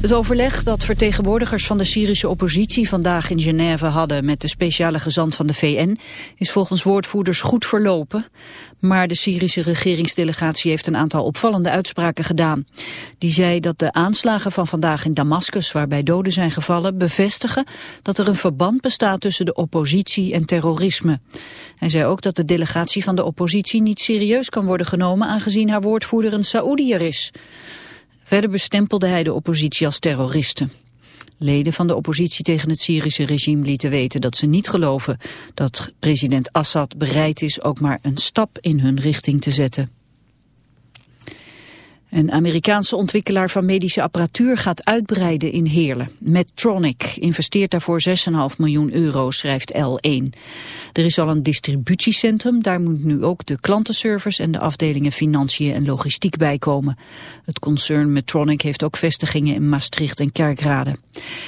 Het overleg dat vertegenwoordigers van de Syrische oppositie vandaag in Genève hadden met de speciale gezant van de VN is volgens woordvoerders goed verlopen. Maar de Syrische regeringsdelegatie heeft een aantal opvallende uitspraken gedaan. Die zei dat de aanslagen van vandaag in Damascus waarbij doden zijn gevallen bevestigen dat er een verband bestaat tussen de oppositie en terrorisme. Hij zei ook dat de delegatie van de oppositie niet serieus kan worden genomen aangezien haar woordvoerder een Saoediër is. Verder bestempelde hij de oppositie als terroristen. Leden van de oppositie tegen het Syrische regime lieten weten dat ze niet geloven dat president Assad bereid is ook maar een stap in hun richting te zetten. Een Amerikaanse ontwikkelaar van medische apparatuur gaat uitbreiden in Heerlen. Medtronic investeert daarvoor 6,5 miljoen euro, schrijft L1. Er is al een distributiecentrum, daar moet nu ook de klantenservice en de afdelingen financiën en logistiek bij komen. Het concern Medtronic heeft ook vestigingen in Maastricht en Kerkrade.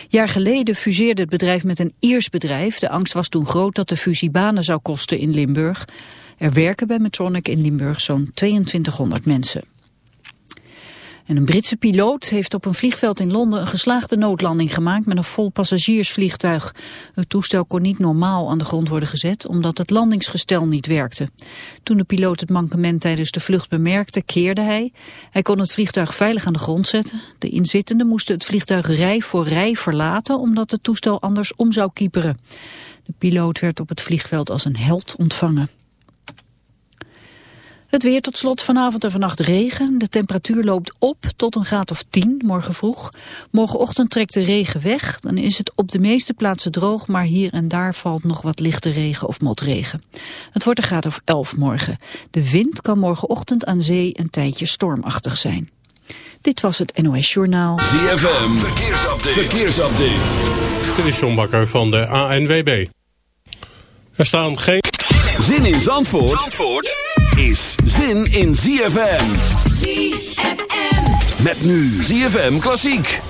Jaar geleden fuseerde het bedrijf met een Iers bedrijf. De angst was toen groot dat de fusie banen zou kosten in Limburg. Er werken bij Medtronic in Limburg zo'n 2200 mensen. En een Britse piloot heeft op een vliegveld in Londen een geslaagde noodlanding gemaakt met een vol passagiersvliegtuig. Het toestel kon niet normaal aan de grond worden gezet omdat het landingsgestel niet werkte. Toen de piloot het mankement tijdens de vlucht bemerkte, keerde hij. Hij kon het vliegtuig veilig aan de grond zetten. De inzittenden moesten het vliegtuig rij voor rij verlaten omdat het toestel anders om zou kieperen. De piloot werd op het vliegveld als een held ontvangen. Het weer tot slot vanavond en vannacht regen. De temperatuur loopt op tot een graad of 10 morgen vroeg. Morgenochtend trekt de regen weg. Dan is het op de meeste plaatsen droog, maar hier en daar valt nog wat lichte regen of motregen. Het wordt een graad of 11 morgen. De wind kan morgenochtend aan zee een tijdje stormachtig zijn. Dit was het NOS Journaal. ZFM, verkeersupdate. verkeersupdate. Dit is John Bakker van de ANWB. Er staan geen... Zin in Zandvoort? Zandvoort? Is zin in ZFM. ZFM. Met nu ZFM Klassiek.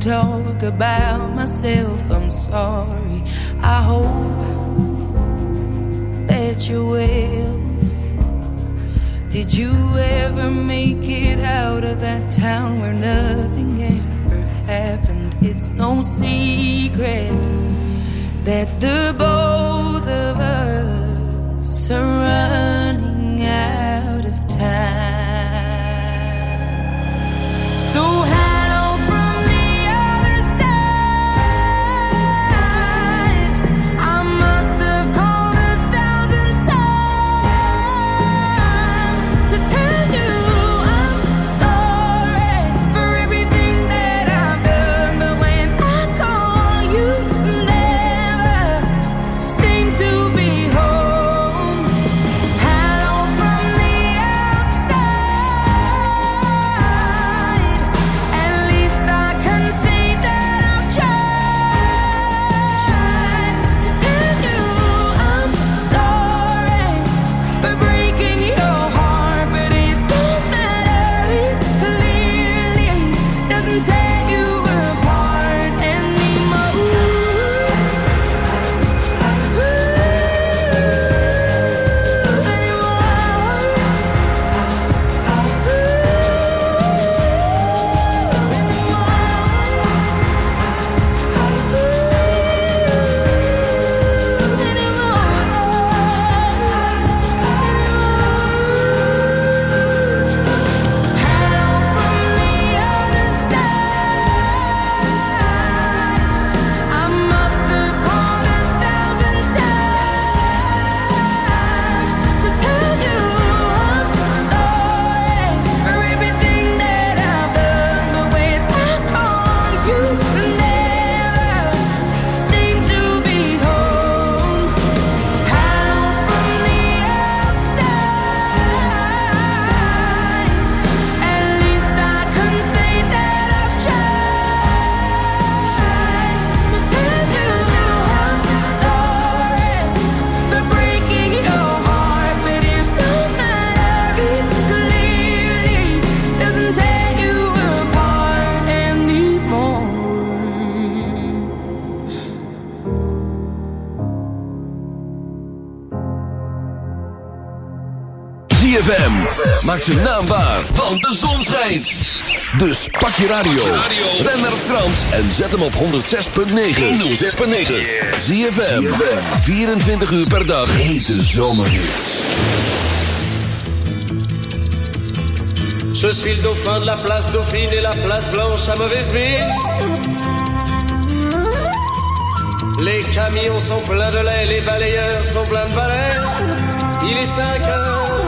talk about myself. I'm sorry. I hope that you will. Did you ever make it out of that town where nothing ever happened? It's no secret that the both of us are running out Maak zijn naam waar, want de zon schijnt. Dus pak je radio. Ben naar Frans en zet hem op 106.9. 106.9. Zie je 24 uur per dag. Hete zomerhits. Je suis le dauphin de la place Dauphine et la place Blanche à mauvaise mine. Les camions sont pleins de lait, les balayeurs sont pleins de balais. Il est 5 heures,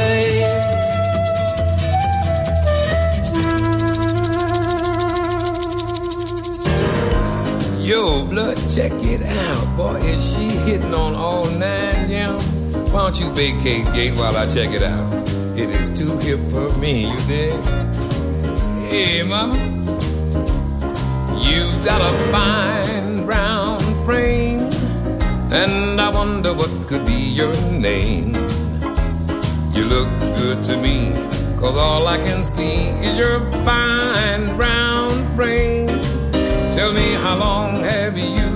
Check it out. Boy, is she hitting on all nine, yeah? Why don't you vacate gate while I check it out? It is too hip for me, you dig? Hey, mama. you've got a fine brown frame, and I wonder what could be your name. You look good to me, cause all I can see is your fine brown frame. Tell me how long have you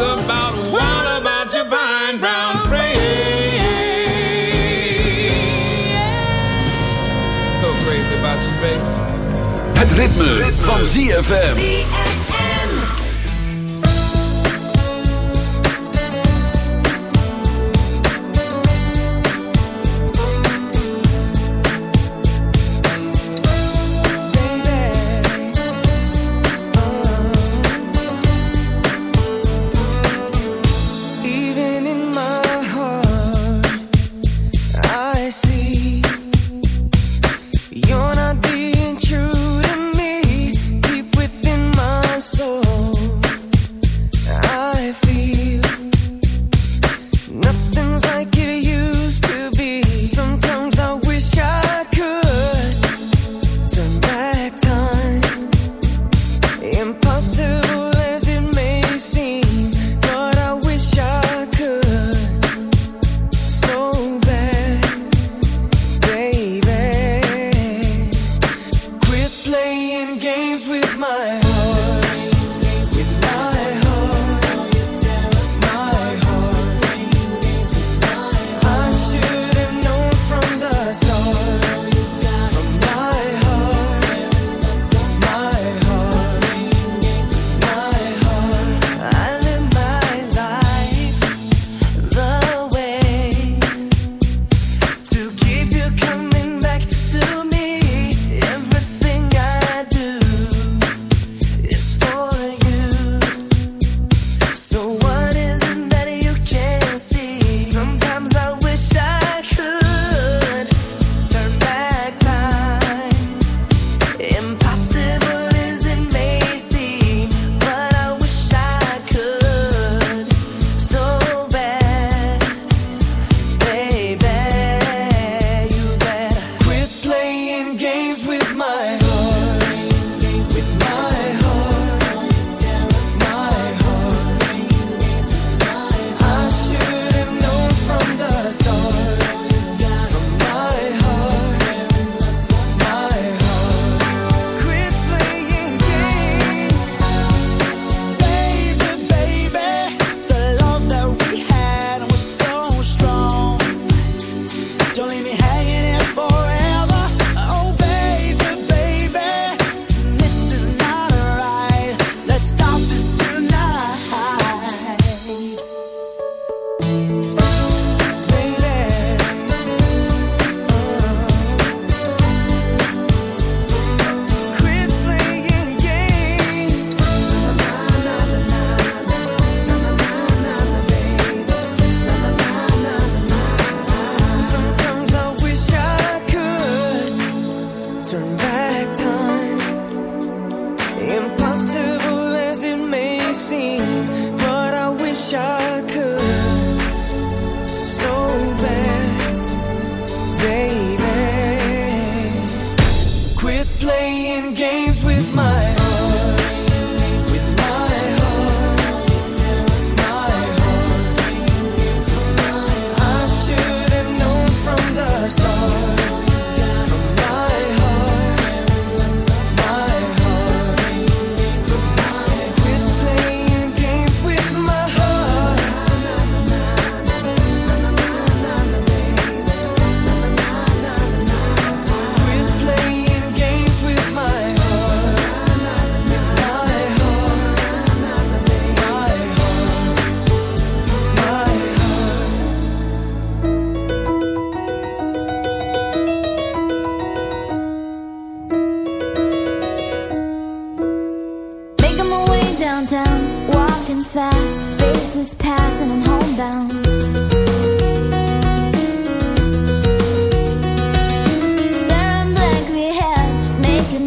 about what about your vine brown praise. So crazy about you, baby. Het ritme, ritme. van ZFM.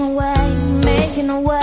away, making way.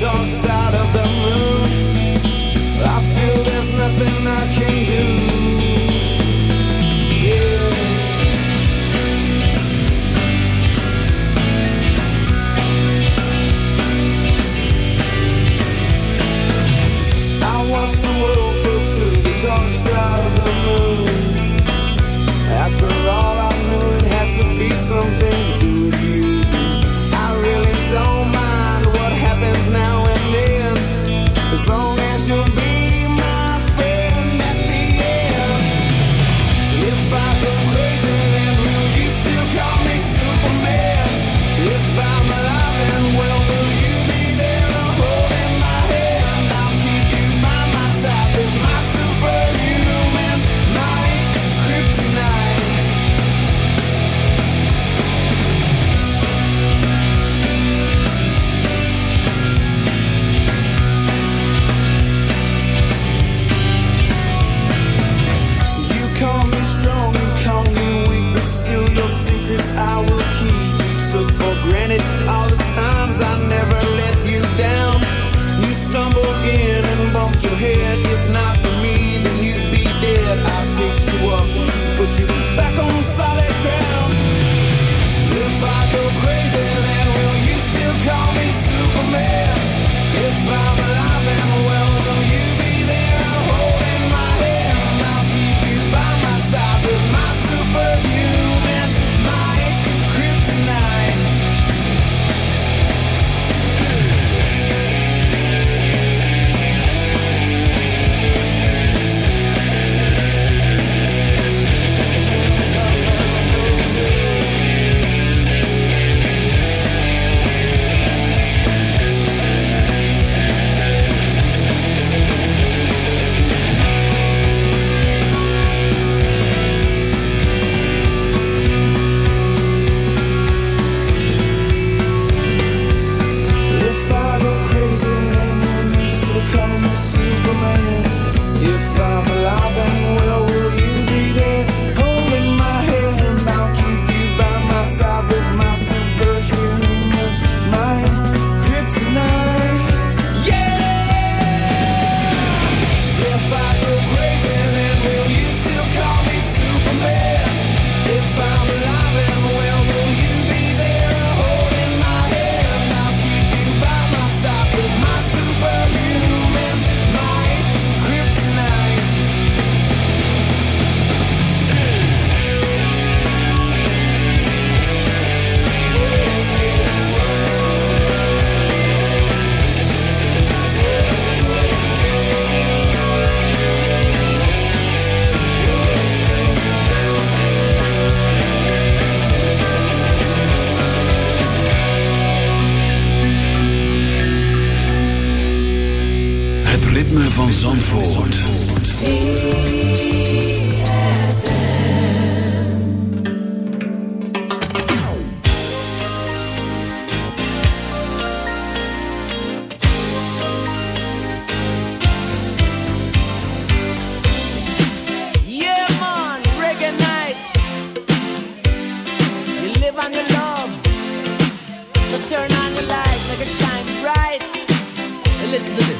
dark side. Listen to this.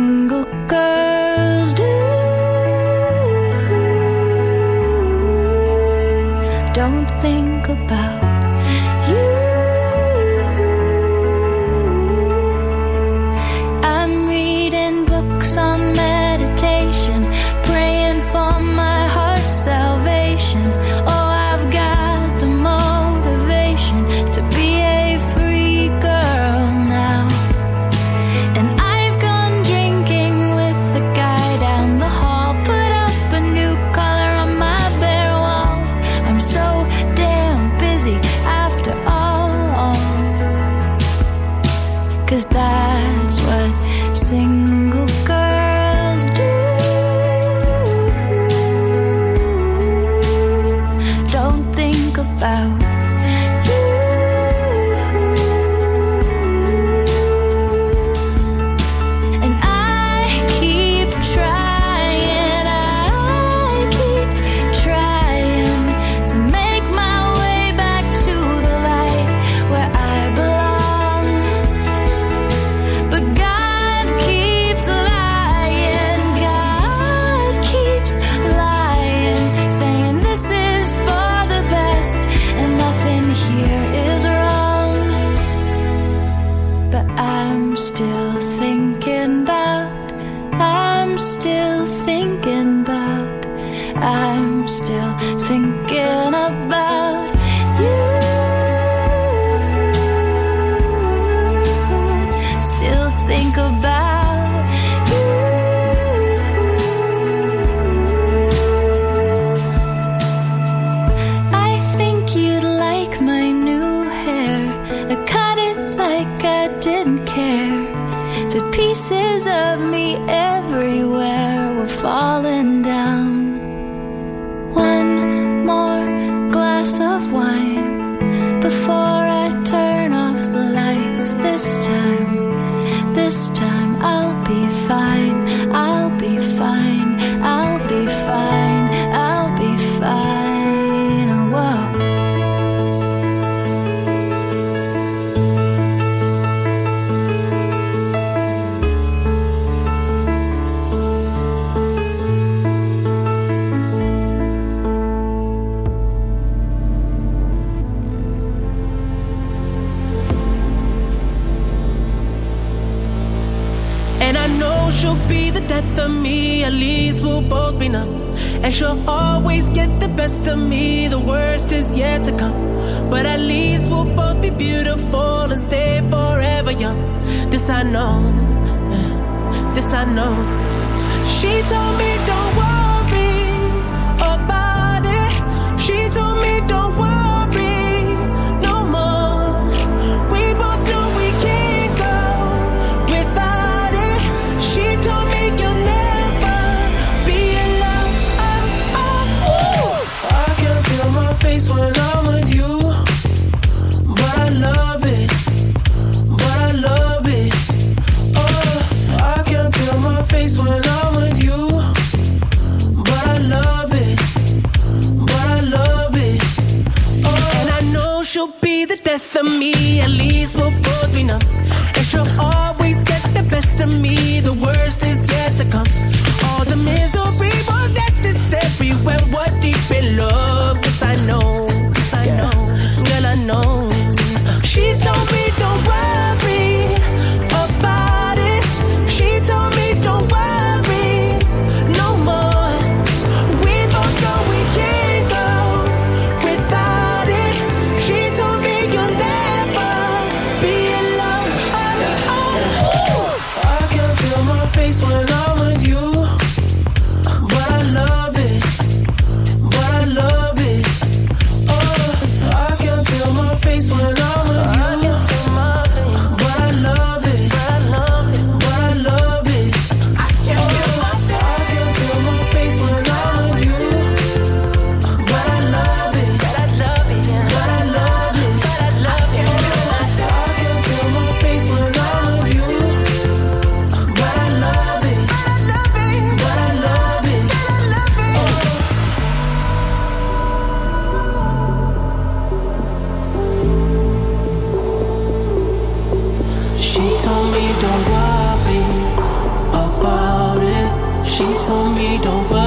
told me don't worry.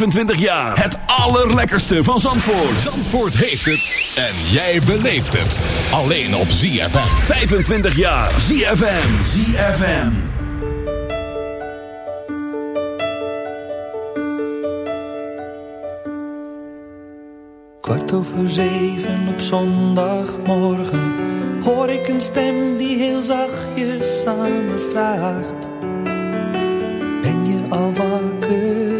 25 jaar. Het allerlekkerste van Zandvoort. Zandvoort heeft het. En jij beleeft het. Alleen op ZFM. 25 jaar. ZFM. ZFM. Kwart over zeven op zondagmorgen. Hoor ik een stem die heel zachtjes aan me vraagt. Ben je al wakker?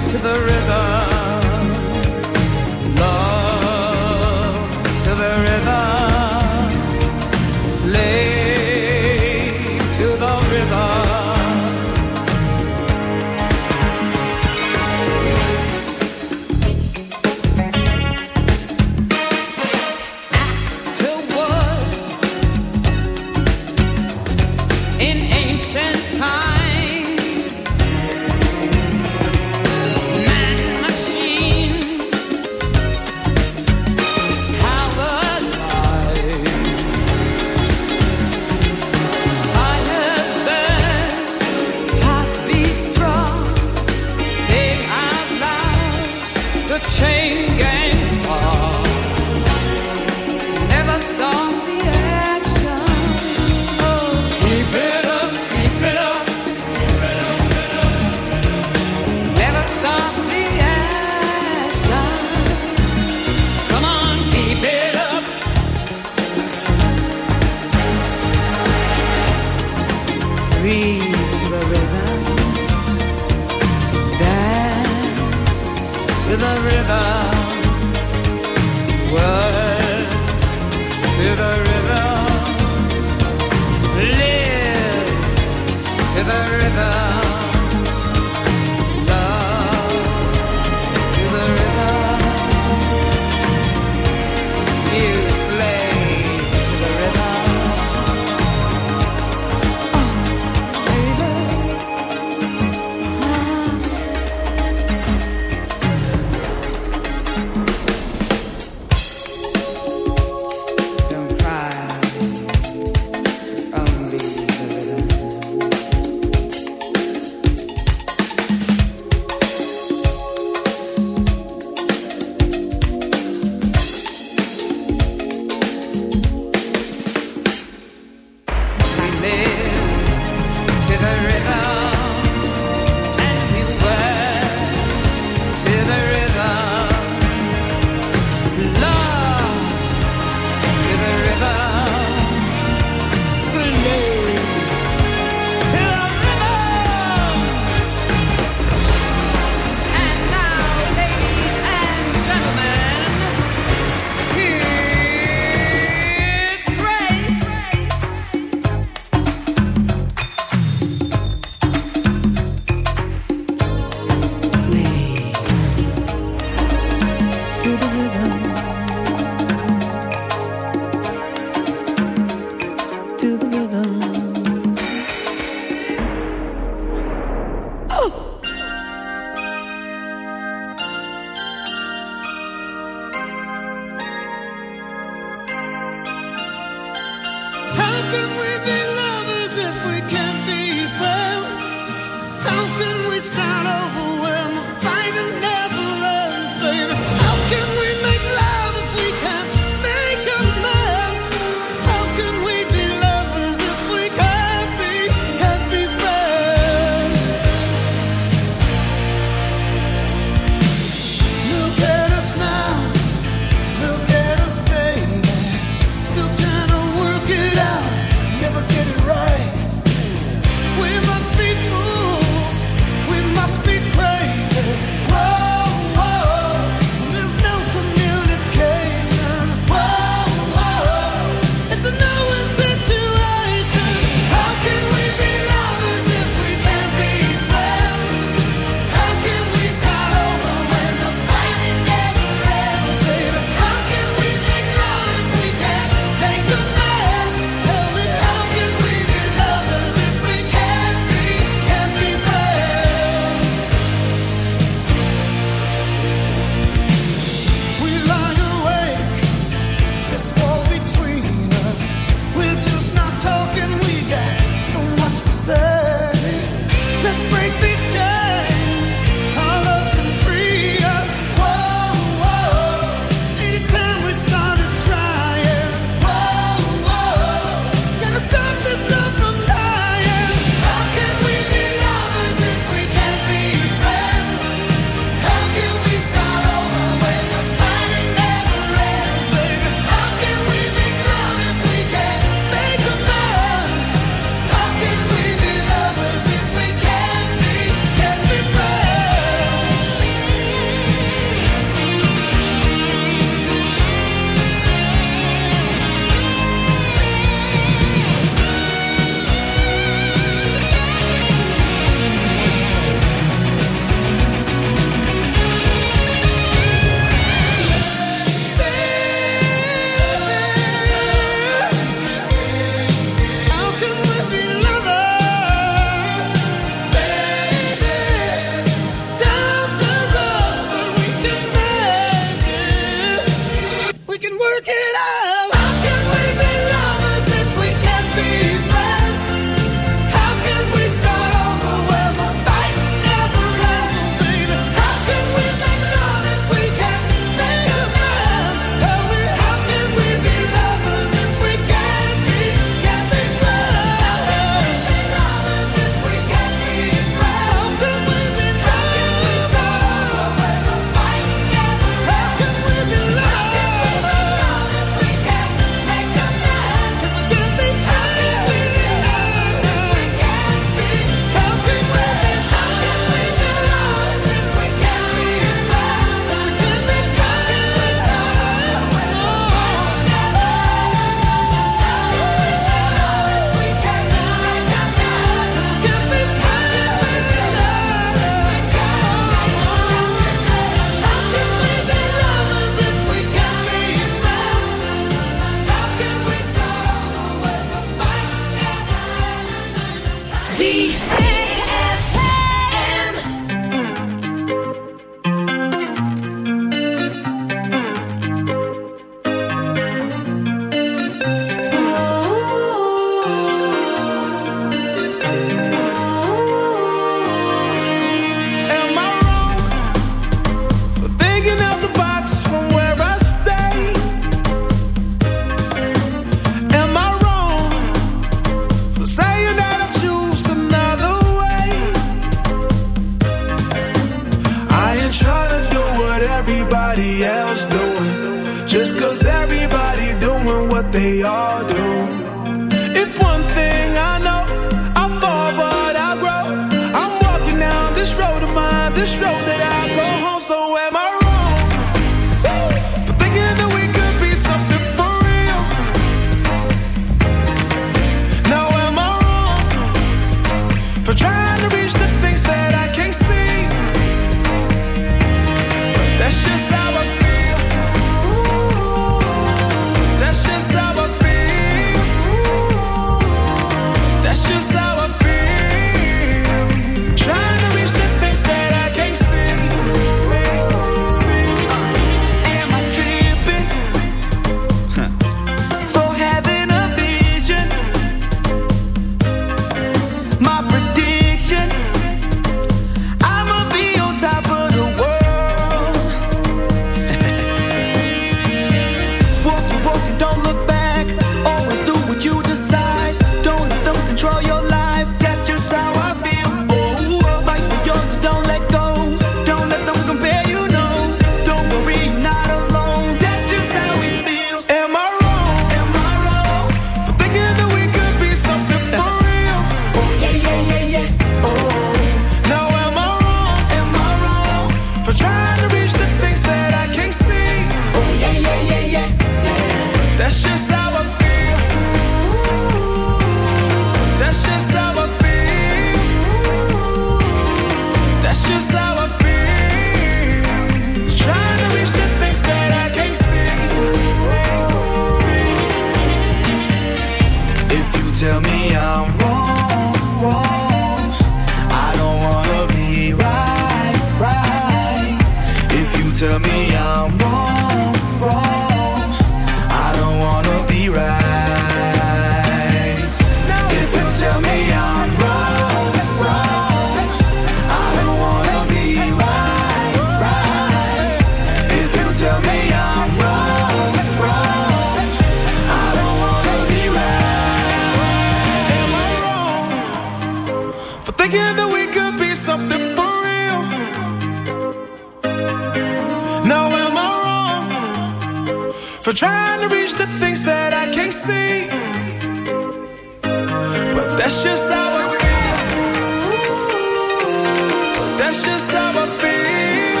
That's just how I feel.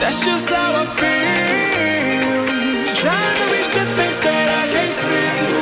That's just how I feel. Trying to reach the things that I can't see.